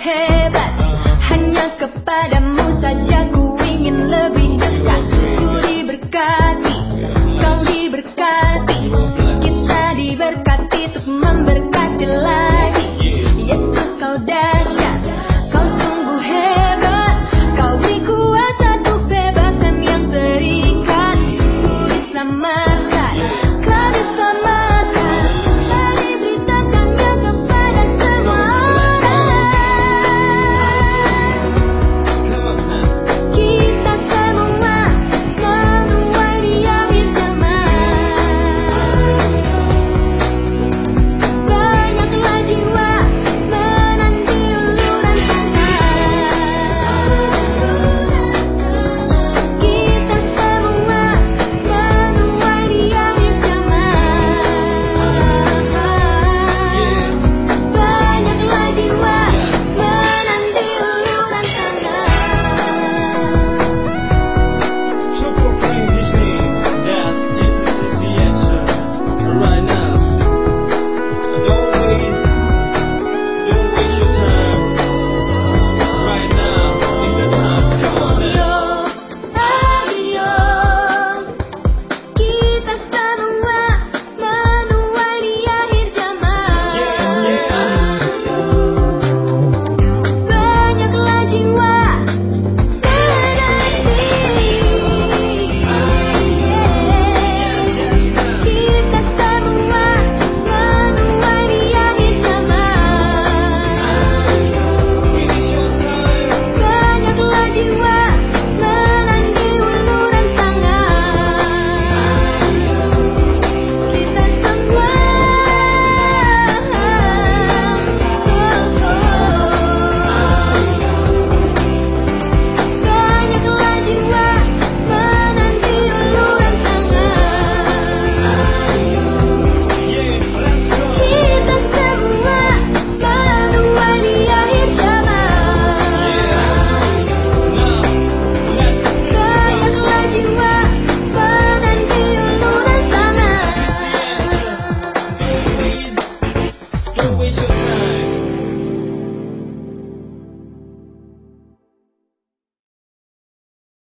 head.